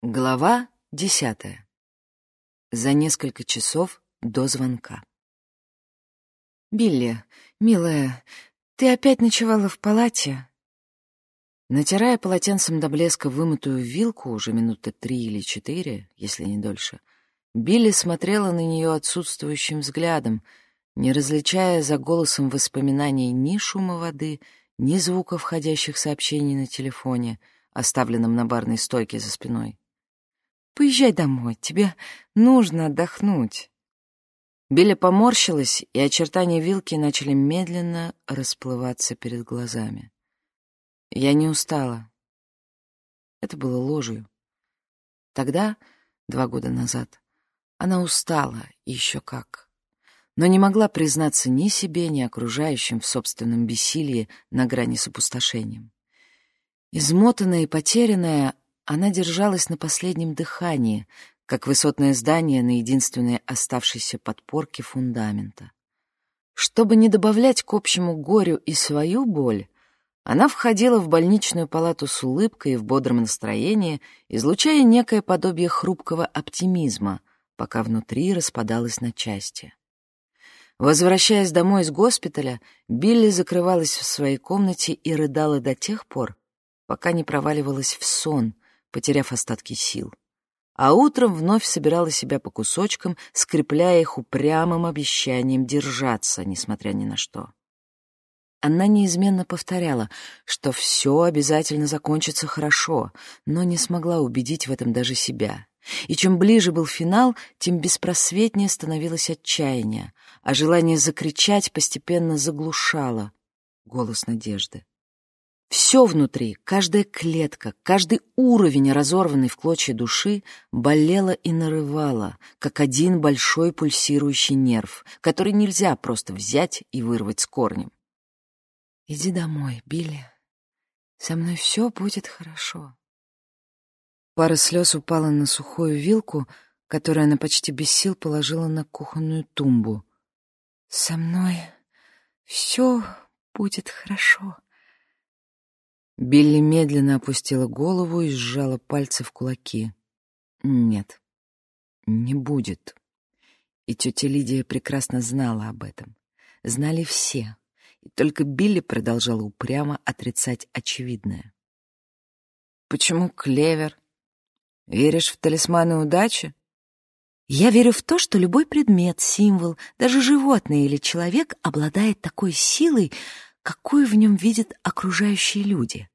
Глава десятая. За несколько часов до звонка. «Билли, милая, ты опять ночевала в палате?» Натирая полотенцем до блеска вымытую вилку уже минуты три или четыре, если не дольше, Билли смотрела на нее отсутствующим взглядом, не различая за голосом воспоминаний ни шума воды, ни звука входящих сообщений на телефоне, оставленном на барной стойке за спиной. Поезжай домой, тебе нужно отдохнуть». Билли поморщилась, и очертания вилки начали медленно расплываться перед глазами. Я не устала. Это было ложью. Тогда, два года назад, она устала, и еще как. Но не могла признаться ни себе, ни окружающим в собственном бессилии на грани с опустошением. Измотанная и потерянная, она держалась на последнем дыхании, как высотное здание на единственной оставшейся подпорке фундамента. Чтобы не добавлять к общему горю и свою боль, она входила в больничную палату с улыбкой и в бодром настроении, излучая некое подобие хрупкого оптимизма, пока внутри распадалась на части. Возвращаясь домой из госпиталя, Билли закрывалась в своей комнате и рыдала до тех пор, пока не проваливалась в сон, потеряв остатки сил. А утром вновь собирала себя по кусочкам, скрепляя их упрямым обещанием держаться, несмотря ни на что. Она неизменно повторяла, что все обязательно закончится хорошо, но не смогла убедить в этом даже себя. И чем ближе был финал, тем беспросветнее становилось отчаяние, а желание закричать постепенно заглушало голос надежды. Все внутри, каждая клетка, каждый уровень разорванной в клочья души болело и нарывало, как один большой пульсирующий нерв, который нельзя просто взять и вырвать с корнем. «Иди домой, Билли. Со мной все будет хорошо». Пара слез упала на сухую вилку, которую она почти без сил положила на кухонную тумбу. «Со мной все будет хорошо», Билли медленно опустила голову и сжала пальцы в кулаки. Нет, не будет. И тетя Лидия прекрасно знала об этом. Знали все. И только Билли продолжала упрямо отрицать очевидное. «Почему клевер? Веришь в талисманы удачи?» Я верю в то, что любой предмет, символ, даже животное или человек обладает такой силой, какую в нем видят окружающие люди.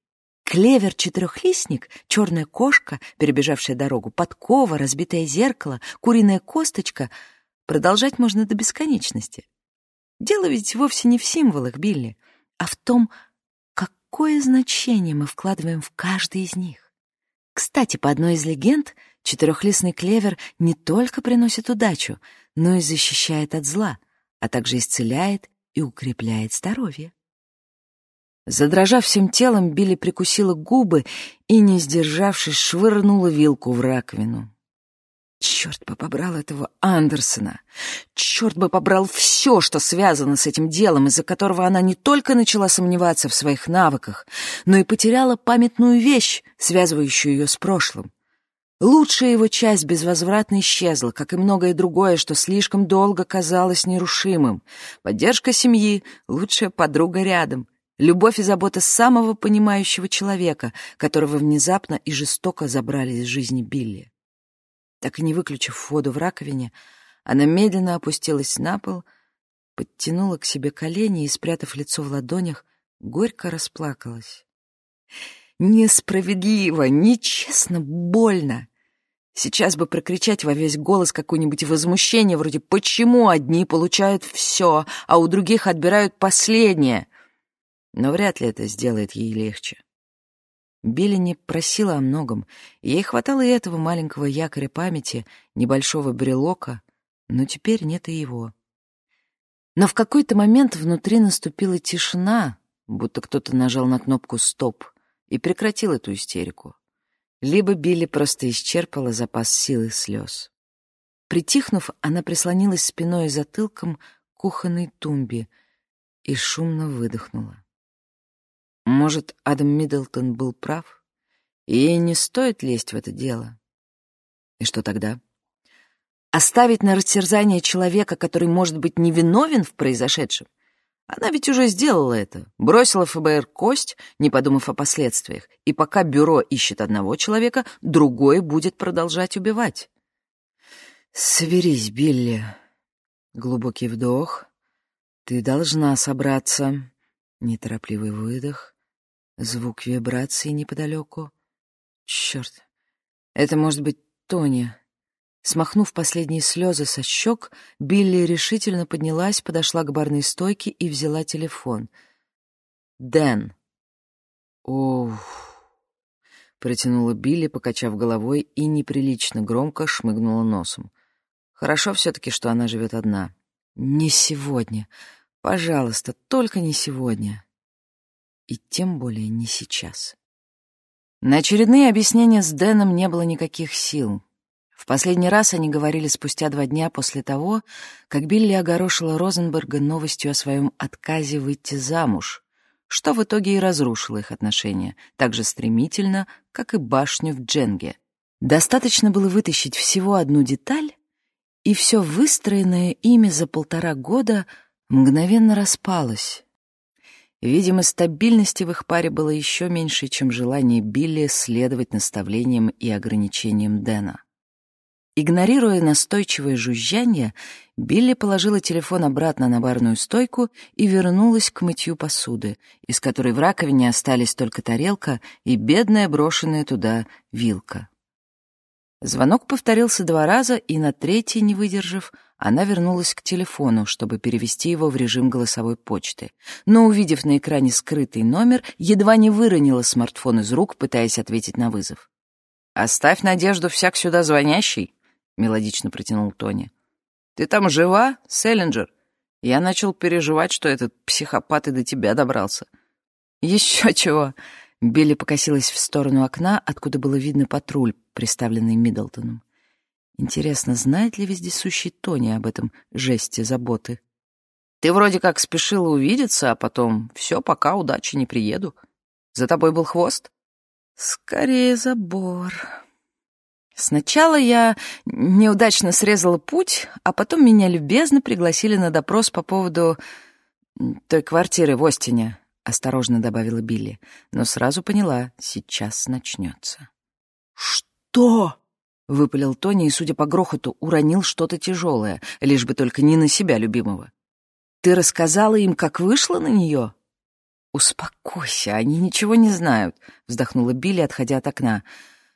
Клевер-четырехлистник, черная кошка, перебежавшая дорогу, подкова, разбитое зеркало, куриная косточка — продолжать можно до бесконечности. Дело ведь вовсе не в символах, Билли, а в том, какое значение мы вкладываем в каждый из них. Кстати, по одной из легенд, четырехлистный клевер не только приносит удачу, но и защищает от зла, а также исцеляет и укрепляет здоровье. Задрожав всем телом, Билли прикусила губы и, не сдержавшись, швырнула вилку в раковину. Черт бы побрал этого Андерсона! Черт бы побрал все, что связано с этим делом, из-за которого она не только начала сомневаться в своих навыках, но и потеряла памятную вещь, связывающую ее с прошлым. Лучшая его часть безвозвратно исчезла, как и многое другое, что слишком долго казалось нерушимым. Поддержка семьи, лучшая подруга рядом — Любовь и забота самого понимающего человека, которого внезапно и жестоко забрали из жизни Билли. Так и не выключив воду в раковине, она медленно опустилась на пол, подтянула к себе колени и, спрятав лицо в ладонях, горько расплакалась. Несправедливо, нечестно, больно. Сейчас бы прокричать во весь голос какое-нибудь возмущение вроде «Почему одни получают все, а у других отбирают последнее?» Но вряд ли это сделает ей легче. Билли не просила о многом, ей хватало и этого маленького якоря памяти, небольшого брелока, но теперь нет и его. Но в какой-то момент внутри наступила тишина, будто кто-то нажал на кнопку «стоп» и прекратил эту истерику. Либо Билли просто исчерпала запас сил и слез. Притихнув, она прислонилась спиной и затылком к кухонной тумбе и шумно выдохнула. Может, Адам Миддлтон был прав, и ей не стоит лезть в это дело. И что тогда? Оставить на растерзание человека, который может быть невиновен в произошедшем? Она ведь уже сделала это, бросила ФБР кость, не подумав о последствиях, и пока бюро ищет одного человека, другой будет продолжать убивать. «Соберись, Билли». Глубокий вдох. «Ты должна собраться». Неторопливый выдох. Звук вибрации неподалеку. Черт, это может быть Тоня. Смахнув последние слезы со щек, Билли решительно поднялась, подошла к барной стойке и взяла телефон. «Дэн». «Ух», — протянула Билли, покачав головой, и неприлично громко шмыгнула носом. «Хорошо все-таки, что она живет одна. Не сегодня. Пожалуйста, только не сегодня. И тем более не сейчас». На очередные объяснения с Дэном не было никаких сил. В последний раз они говорили спустя два дня после того, как Билли огорошила Розенберга новостью о своем отказе выйти замуж, что в итоге и разрушило их отношения, так же стремительно, как и башню в Дженге. Достаточно было вытащить всего одну деталь, и все выстроенное ими за полтора года мгновенно распалось. Видимо, стабильности в их паре было еще меньше, чем желание Билли следовать наставлениям и ограничениям Дэна. Игнорируя настойчивое жужжание, Билли положила телефон обратно на барную стойку и вернулась к мытью посуды, из которой в раковине остались только тарелка и бедная брошенная туда вилка. Звонок повторился два раза, и на третий, не выдержав, она вернулась к телефону, чтобы перевести его в режим голосовой почты. Но, увидев на экране скрытый номер, едва не выронила смартфон из рук, пытаясь ответить на вызов. «Оставь надежду всяк сюда звонящий», — мелодично протянул Тони. «Ты там жива, Селлинджер?» Я начал переживать, что этот психопат и до тебя добрался. «Еще чего!» Билли покосилась в сторону окна, откуда было видно патруль, приставленный Миддлтоном. Интересно, знает ли вездесущий Тони об этом жесте заботы? «Ты вроде как спешила увидеться, а потом все, пока, удачи, не приеду. За тобой был хвост?» «Скорее забор», Сначала я неудачно срезала путь, а потом меня любезно пригласили на допрос по поводу той квартиры в Остине, осторожно добавила Билли, но сразу поняла, сейчас начнется. Что? выпалил Тони и, судя по грохоту, уронил что-то тяжелое, лишь бы только не на себя любимого. Ты рассказала им, как вышла на нее? Успокойся, они ничего не знают, вздохнула Билли, отходя от окна.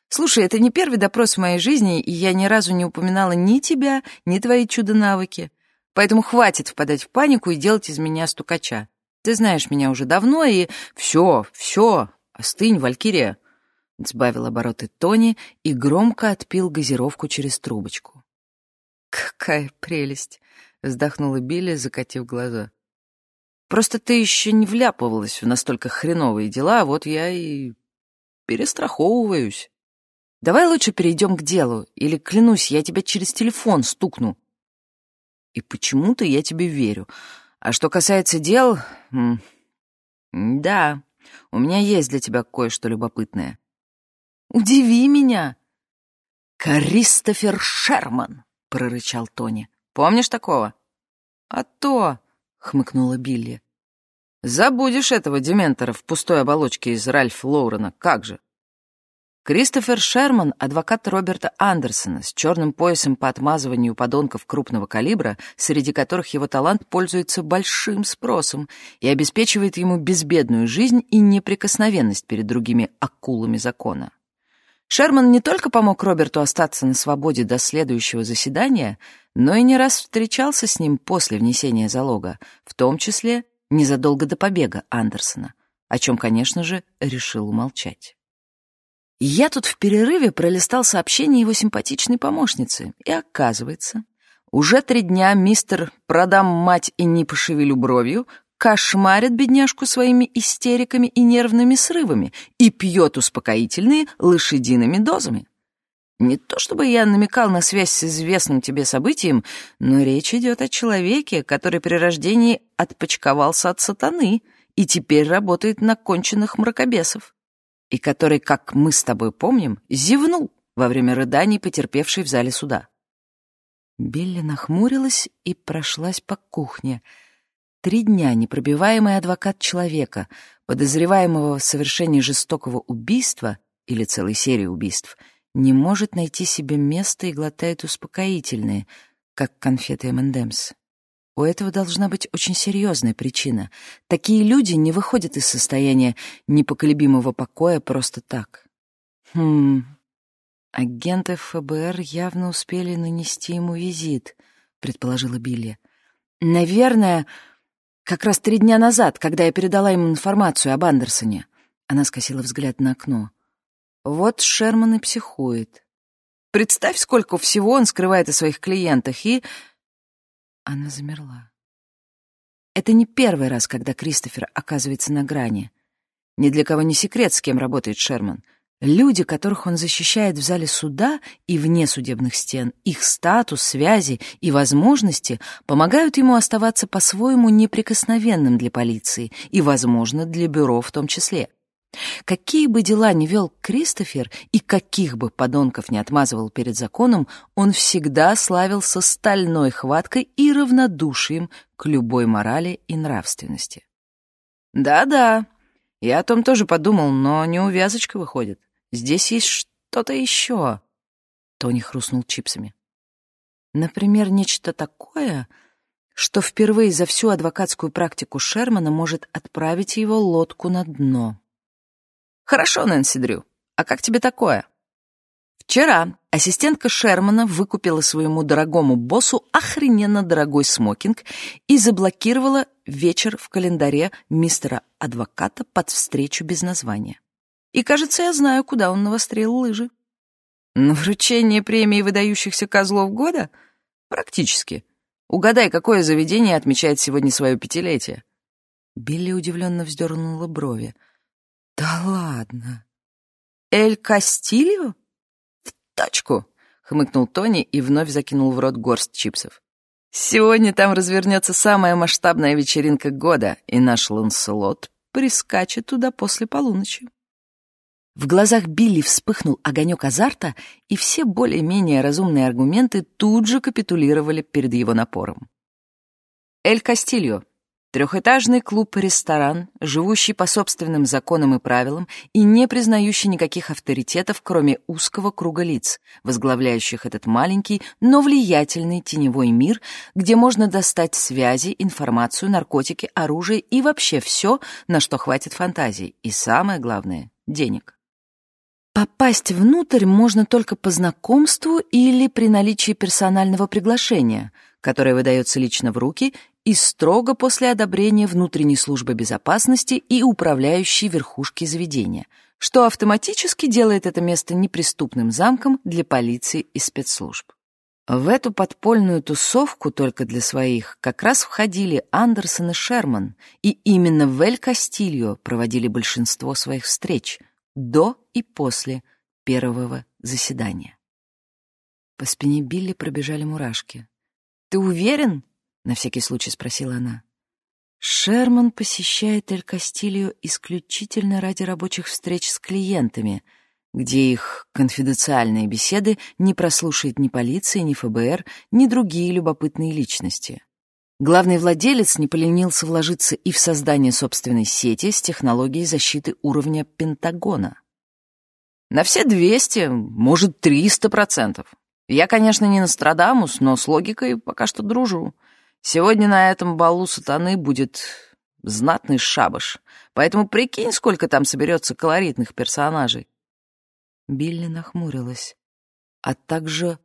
Слушай, это не первый допрос в моей жизни, и я ни разу не упоминала ни тебя, ни твои чудо-навыки. Поэтому хватит впадать в панику и делать из меня стукача. Ты знаешь меня уже давно, и все, все, остынь, Валькирия. Сбавил обороты Тони и громко отпил газировку через трубочку. «Какая прелесть!» — вздохнула Билли, закатив глаза. «Просто ты еще не вляпывалась в настолько хреновые дела, вот я и перестраховываюсь». Давай лучше перейдем к делу, или, клянусь, я тебя через телефон стукну. И почему-то я тебе верю. А что касается дел... Да, у меня есть для тебя кое-что любопытное. Удиви меня. Кристофер Шерман, прорычал Тони. Помнишь такого? А то, хмыкнула Билли. Забудешь этого дементора в пустой оболочке из Ральф Лоурена, как же? Кристофер Шерман — адвокат Роберта Андерсона с черным поясом по отмазыванию подонков крупного калибра, среди которых его талант пользуется большим спросом и обеспечивает ему безбедную жизнь и неприкосновенность перед другими акулами закона. Шерман не только помог Роберту остаться на свободе до следующего заседания, но и не раз встречался с ним после внесения залога, в том числе незадолго до побега Андерсона, о чем, конечно же, решил умолчать. Я тут в перерыве пролистал сообщение его симпатичной помощницы, и оказывается, уже три дня мистер «Продам мать и не пошевелю бровью» кошмарит бедняжку своими истериками и нервными срывами и пьет успокоительные лошадиными дозами. Не то чтобы я намекал на связь с известным тебе событием, но речь идет о человеке, который при рождении отпочковался от сатаны и теперь работает на конченных мракобесов и который, как мы с тобой помним, зевнул, во время рыданий, потерпевшей в зале суда. Билли нахмурилась и прошлась по кухне. Три дня непробиваемый адвокат человека, подозреваемого в совершении жестокого убийства или целой серии убийств, не может найти себе места и глотает успокоительные, как конфеты M&M's. У этого должна быть очень серьезная причина. Такие люди не выходят из состояния непоколебимого покоя просто так. Хм, агенты ФБР явно успели нанести ему визит, предположила Билли. Наверное, как раз три дня назад, когда я передала ему информацию об Андерсоне. Она скосила взгляд на окно. Вот Шерман и психует. Представь, сколько всего он скрывает о своих клиентах, и она замерла. Это не первый раз, когда Кристофер оказывается на грани. Ни для кого не секрет, с кем работает Шерман. Люди, которых он защищает в зале суда и вне судебных стен, их статус, связи и возможности помогают ему оставаться по-своему неприкосновенным для полиции и, возможно, для бюро в том числе. Какие бы дела ни вел Кристофер и каких бы подонков не отмазывал перед законом, он всегда славился стальной хваткой и равнодушием к любой морали и нравственности. «Да-да, я о том тоже подумал, но не увязочка выходит. Здесь есть что-то еще». Тони хрустнул чипсами. Например, нечто такое, что впервые за всю адвокатскую практику Шермана может отправить его лодку на дно. «Хорошо, Нэнси Дрю. А как тебе такое?» Вчера ассистентка Шермана выкупила своему дорогому боссу охрененно дорогой смокинг и заблокировала вечер в календаре мистера-адвоката под встречу без названия. И, кажется, я знаю, куда он навострил лыжи. На вручение премии выдающихся козлов года? Практически. Угадай, какое заведение отмечает сегодня свое пятилетие? Билли удивленно вздернула брови. «Да ладно! Эль Кастильо?» «В точку!» — хмыкнул Тони и вновь закинул в рот горсть чипсов. «Сегодня там развернется самая масштабная вечеринка года, и наш Ланселот прискачет туда после полуночи». В глазах Билли вспыхнул огонек азарта, и все более-менее разумные аргументы тут же капитулировали перед его напором. «Эль Кастильо», Трехэтажный клуб-ресторан, живущий по собственным законам и правилам и не признающий никаких авторитетов, кроме узкого круга лиц, возглавляющих этот маленький, но влиятельный теневой мир, где можно достать связи, информацию, наркотики, оружие и вообще все, на что хватит фантазии, и самое главное — денег. Попасть внутрь можно только по знакомству или при наличии персонального приглашения, которое выдается лично в руки и строго после одобрения внутренней службы безопасности и управляющей верхушки заведения, что автоматически делает это место неприступным замком для полиции и спецслужб. В эту подпольную тусовку только для своих как раз входили Андерсон и Шерман, и именно в Эль-Кастильо проводили большинство своих встреч до и после первого заседания. По спине Билли пробежали мурашки. «Ты уверен?» на всякий случай спросила она. Шерман посещает Эль Кастильо исключительно ради рабочих встреч с клиентами, где их конфиденциальные беседы не прослушает ни полиция, ни ФБР, ни другие любопытные личности. Главный владелец не поленился вложиться и в создание собственной сети с технологией защиты уровня Пентагона. На все 200, может, 300 процентов. Я, конечно, не Нострадамус, но с логикой пока что дружу. Сегодня на этом балу сатаны будет знатный шабаш, поэтому прикинь, сколько там соберется колоритных персонажей. Билли нахмурилась. А также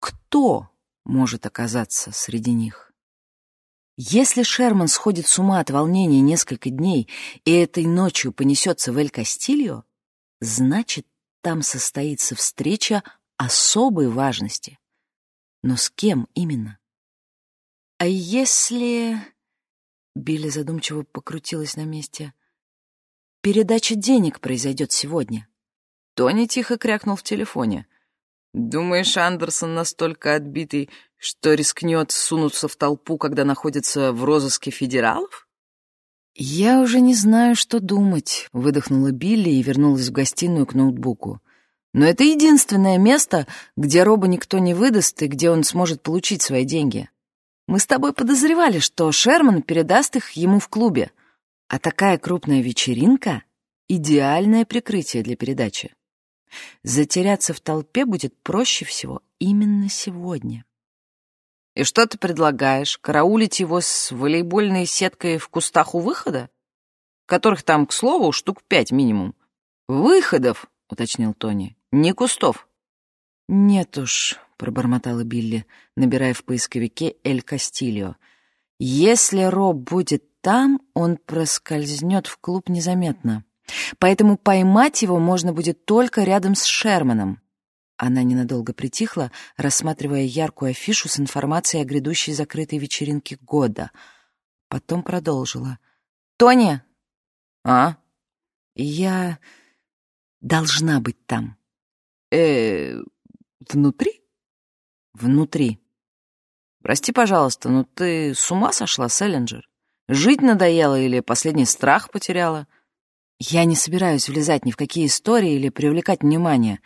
кто может оказаться среди них? Если Шерман сходит с ума от волнения несколько дней и этой ночью понесется в Эль-Кастильо, значит, там состоится встреча особой важности. Но с кем именно? «А если...» Билли задумчиво покрутилась на месте. «Передача денег произойдет сегодня». Тони тихо крякнул в телефоне. «Думаешь, Андерсон настолько отбитый, что рискнет сунуться в толпу, когда находится в розыске федералов?» «Я уже не знаю, что думать», — выдохнула Билли и вернулась в гостиную к ноутбуку. Но это единственное место, где Роба никто не выдаст и где он сможет получить свои деньги. Мы с тобой подозревали, что Шерман передаст их ему в клубе, а такая крупная вечеринка — идеальное прикрытие для передачи. Затеряться в толпе будет проще всего именно сегодня. И что ты предлагаешь? Караулить его с волейбольной сеткой в кустах у выхода? Которых там, к слову, штук пять минимум. Выходов, уточнил Тони, не кустов. Нет уж, пробормотала Билли, набирая в поисковике «Эль Кастильо». Если Роб будет там, он проскользнет в клуб незаметно. Поэтому поймать его можно будет только рядом с Шерманом. Она ненадолго притихла, рассматривая яркую афишу с информацией о грядущей закрытой вечеринке года. Потом продолжила. «Тони!» «А?» «Я должна быть там». «Э, внутри?» «Внутри». «Прости, пожалуйста, но ты с ума сошла, Селлинджер? Жить надоело или последний страх потеряла?» Я не собираюсь влезать ни в какие истории или привлекать внимание.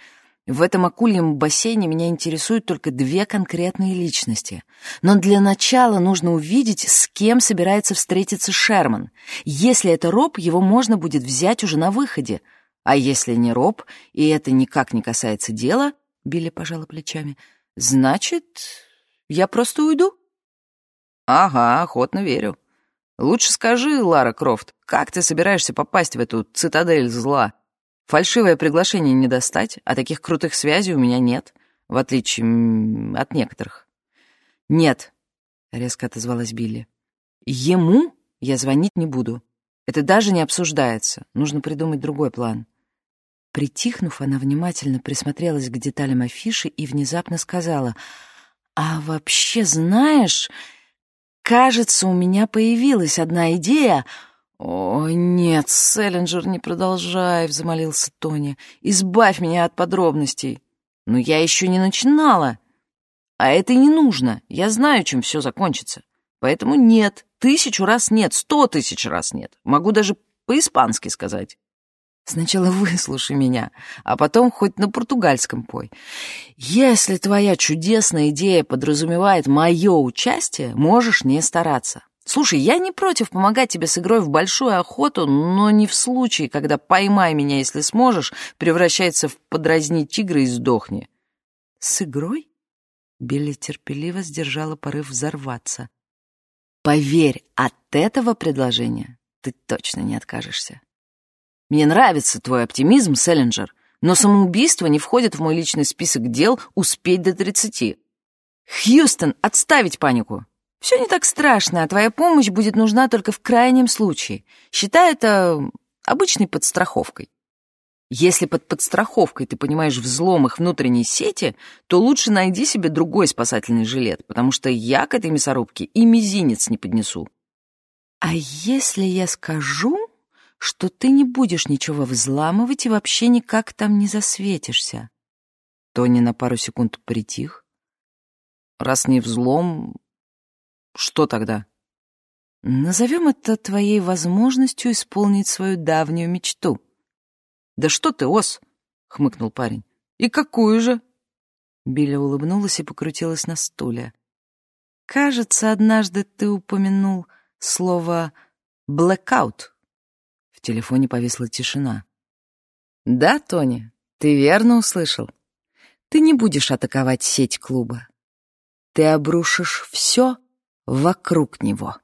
В этом акульем бассейне меня интересуют только две конкретные личности. Но для начала нужно увидеть, с кем собирается встретиться Шерман. Если это Роб, его можно будет взять уже на выходе. А если не Роб, и это никак не касается дела, Билли пожала плечами, значит, я просто уйду. Ага, охотно верю. Лучше скажи, Лара Крофт, как ты собираешься попасть в эту цитадель зла? Фальшивое приглашение не достать, а таких крутых связей у меня нет, в отличие от некоторых. Нет, резко отозвалась Билли. Ему я звонить не буду. Это даже не обсуждается. Нужно придумать другой план. Притихнув, она внимательно присмотрелась к деталям афиши и внезапно сказала, «А вообще, знаешь, Кажется, у меня появилась одна идея. «О, нет, Селлинджер, не продолжай», — взмолился Тони. «Избавь меня от подробностей». «Но я еще не начинала». «А это не нужно. Я знаю, чем все закончится. Поэтому нет. Тысячу раз нет. Сто тысяч раз нет. Могу даже по-испански сказать». Сначала выслушай меня, а потом хоть на португальском пой. Если твоя чудесная идея подразумевает мое участие, можешь не стараться. Слушай, я не против помогать тебе с игрой в большую охоту, но не в случае, когда «поймай меня, если сможешь» превращается в «подразни тигра и сдохни». С игрой? Билли терпеливо сдержала порыв взорваться. Поверь, от этого предложения ты точно не откажешься. Мне нравится твой оптимизм, Селлинджер, но самоубийство не входит в мой личный список дел успеть до тридцати. Хьюстон, отставить панику. Все не так страшно, а твоя помощь будет нужна только в крайнем случае. Считай это обычной подстраховкой. Если под подстраховкой ты понимаешь взлом их внутренней сети, то лучше найди себе другой спасательный жилет, потому что я к этой мясорубке и мизинец не поднесу. А если я скажу, что ты не будешь ничего взламывать и вообще никак там не засветишься. Тони на пару секунд притих. Раз не взлом, что тогда? Назовем это твоей возможностью исполнить свою давнюю мечту. Да что ты, Ос, хмыкнул парень. И какую же? Билли улыбнулась и покрутилась на стуле. Кажется, однажды ты упомянул слово «блэкаут» телефоне повисла тишина. «Да, Тони, ты верно услышал. Ты не будешь атаковать сеть клуба. Ты обрушишь все вокруг него».